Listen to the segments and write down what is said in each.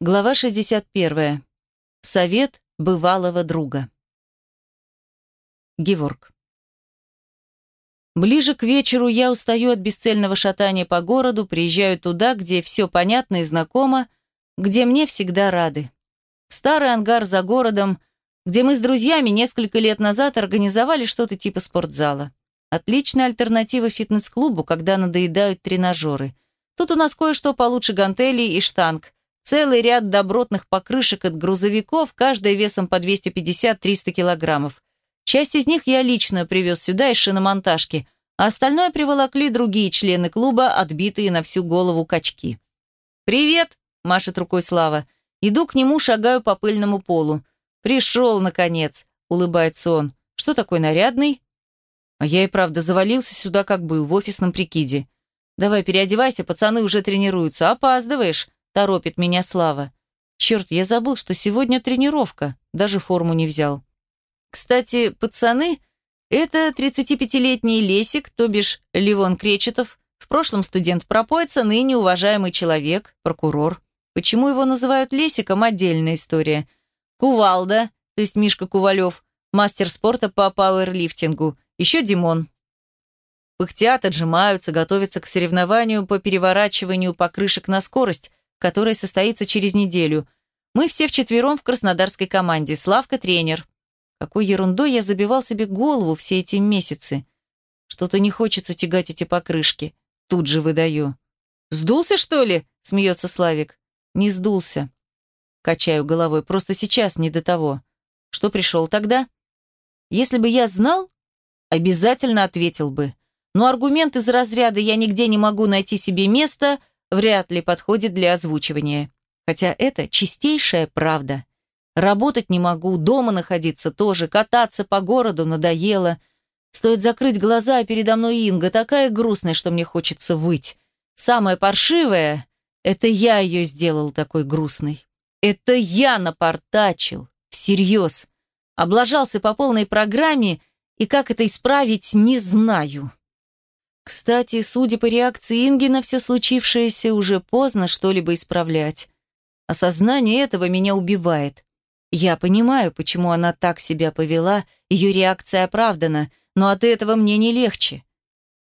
Глава 61. Совет бывалого друга. Геворг. Ближе к вечеру я устаю от бесцельного шатания по городу, приезжаю туда, где все понятно и знакомо, где мне всегда рады. Старый ангар за городом, где мы с друзьями несколько лет назад организовали что-то типа спортзала. Отличная альтернатива фитнес-клубу, когда надоедают тренажеры. Тут у нас кое-что получше гантелей и штанг – Целый ряд добротных покрышек от грузовиков, каждая весом по 250-300 килограммов. Часть из них я лично привез сюда из шиномонтажки, а остальное приволокли другие члены клуба, отбитые на всю голову качки. «Привет!» – машет рукой Слава. Иду к нему, шагаю по пыльному полу. «Пришел, наконец!» – улыбается он. «Что такой нарядный?» А я и правда завалился сюда, как был, в офисном прикиде. «Давай переодевайся, пацаны уже тренируются. Опаздываешь!» Торопит меня Слава. Черт, я забыл, что сегодня тренировка. Даже форму не взял. Кстати, пацаны, это 35-летний Лесик, то бишь Ливон Кречетов, в прошлом студент пропоица, ныне уважаемый человек, прокурор. Почему его называют Лесиком – отдельная история. Кувалда, то есть Мишка Кувалев, мастер спорта по пауэрлифтингу. Еще Димон. Пыхтят, отжимаются, готовятся к соревнованию по переворачиванию покрышек на скорость, который состоится через неделю. Мы все вчетвером в краснодарской команде. Славка – тренер. Какой ерундой я забивал себе голову все эти месяцы. Что-то не хочется тягать эти покрышки. Тут же выдаю. «Сдулся, что ли?» – смеется Славик. «Не сдулся». Качаю головой. Просто сейчас не до того. Что пришел тогда? Если бы я знал, обязательно ответил бы. Но аргумент из разряда «я нигде не могу найти себе места» вряд ли подходит для озвучивания. Хотя это чистейшая правда. Работать не могу, дома находиться тоже, кататься по городу надоело. Стоит закрыть глаза, а передо мной Инга, такая грустная, что мне хочется выть. Самое паршивое — это я ее сделал такой грустной. Это я напортачил. Всерьез. Облажался по полной программе, и как это исправить, не знаю. Кстати, судя по реакции Инги на все случившееся, уже поздно что-либо исправлять. Осознание этого меня убивает. Я понимаю, почему она так себя повела, ее реакция оправдана, но от этого мне не легче.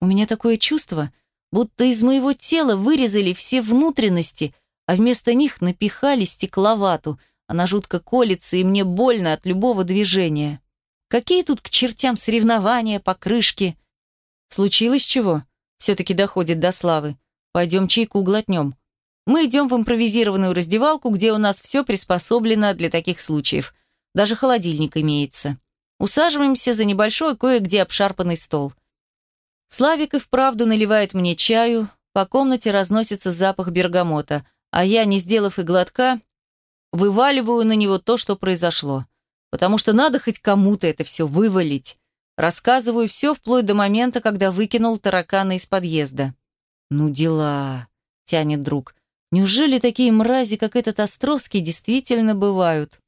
У меня такое чувство, будто из моего тела вырезали все внутренности, а вместо них напихали стекловату. Она жутко колется, и мне больно от любого движения. Какие тут к чертям соревнования, покрышки? «Случилось чего?» Все-таки доходит до славы. «Пойдем чайку глотнем». Мы идем в импровизированную раздевалку, где у нас все приспособлено для таких случаев. Даже холодильник имеется. Усаживаемся за небольшой, кое-где обшарпанный стол. Славик и вправду наливает мне чаю, по комнате разносится запах бергамота, а я, не сделав и глотка, вываливаю на него то, что произошло. Потому что надо хоть кому-то это все вывалить. Рассказываю все вплоть до момента, когда выкинул таракана из подъезда. «Ну дела», — тянет друг. «Неужели такие мрази, как этот Островский, действительно бывают?»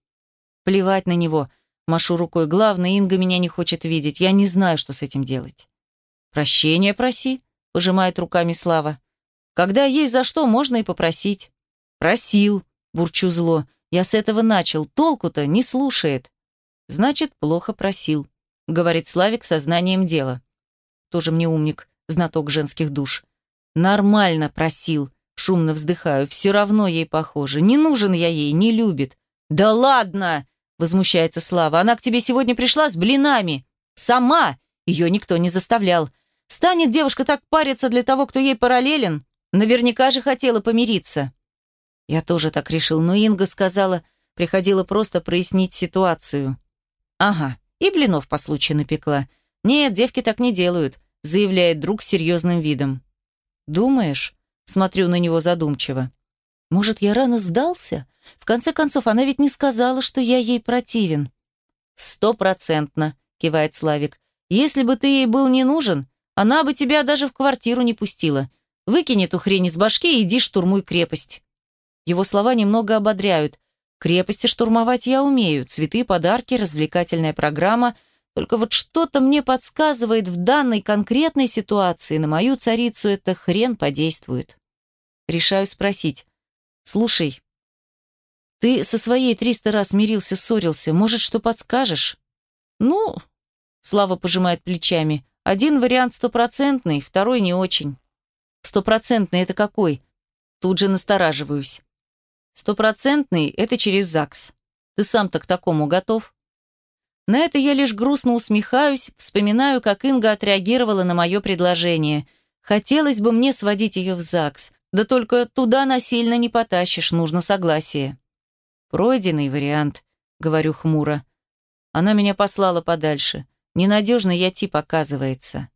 Плевать на него. Машу рукой. Главное, Инга меня не хочет видеть. Я не знаю, что с этим делать. «Прощения проси», — пожимает руками Слава. «Когда есть за что, можно и попросить». «Просил», — бурчу зло. «Я с этого начал. Толку-то не слушает». «Значит, плохо просил» говорит Славик сознанием дела. Тоже мне умник, знаток женских душ. Нормально просил, шумно вздыхаю, все равно ей похоже. Не нужен я ей, не любит. Да ладно, возмущается Слава, она к тебе сегодня пришла с блинами. Сама, ее никто не заставлял. Станет девушка так париться для того, кто ей параллелен? Наверняка же хотела помириться. Я тоже так решил, но Инга сказала, приходила просто прояснить ситуацию. Ага, и блинов по случаю напекла. Нет, девки так не делают, заявляет друг с серьезным видом. Думаешь? Смотрю на него задумчиво. Может, я рано сдался? В конце концов, она ведь не сказала, что я ей противен. Стопроцентно, кивает Славик. Если бы ты ей был не нужен, она бы тебя даже в квартиру не пустила. Выкинь эту хрень из башки и иди штурмуй крепость. Его слова немного ободряют. Крепости штурмовать я умею, цветы, подарки, развлекательная программа. Только вот что-то мне подсказывает в данной конкретной ситуации на мою царицу это хрен подействует. Решаю спросить. «Слушай, Ты со своей триста раз мирился, ссорился. Может, что подскажешь? Ну, Слава пожимает плечами. Один вариант стопроцентный, второй не очень. Стопроцентный это какой? Тут же настораживаюсь. Стопроцентный это через ЗАГС. Ты сам-то к такому готов? На это я лишь грустно усмехаюсь, вспоминаю, как Инга отреагировала на мое предложение. Хотелось бы мне сводить ее в ЗАГС, да только туда насильно не потащишь, нужно согласие. Пройденный вариант, говорю хмуро. Она меня послала подальше. Ненадежный я тип, оказывается.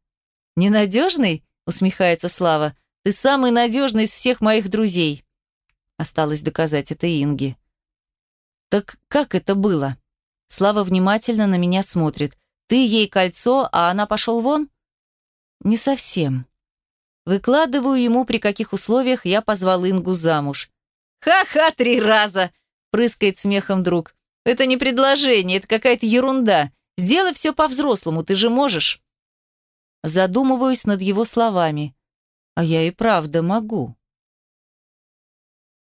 Ненадежный? Усмехается Слава. Ты самый надежный из всех моих друзей. Осталось доказать это Инге. Так как это было? Слава внимательно на меня смотрит. Ты ей кольцо, а она пошел вон? Не совсем. Выкладываю ему, при каких условиях я позвал Ингу замуж. «Ха-ха, три раза!» – прыскает смехом друг. «Это не предложение, это какая-то ерунда. Сделай все по-взрослому, ты же можешь». Задумываюсь над его словами. А я и правда могу.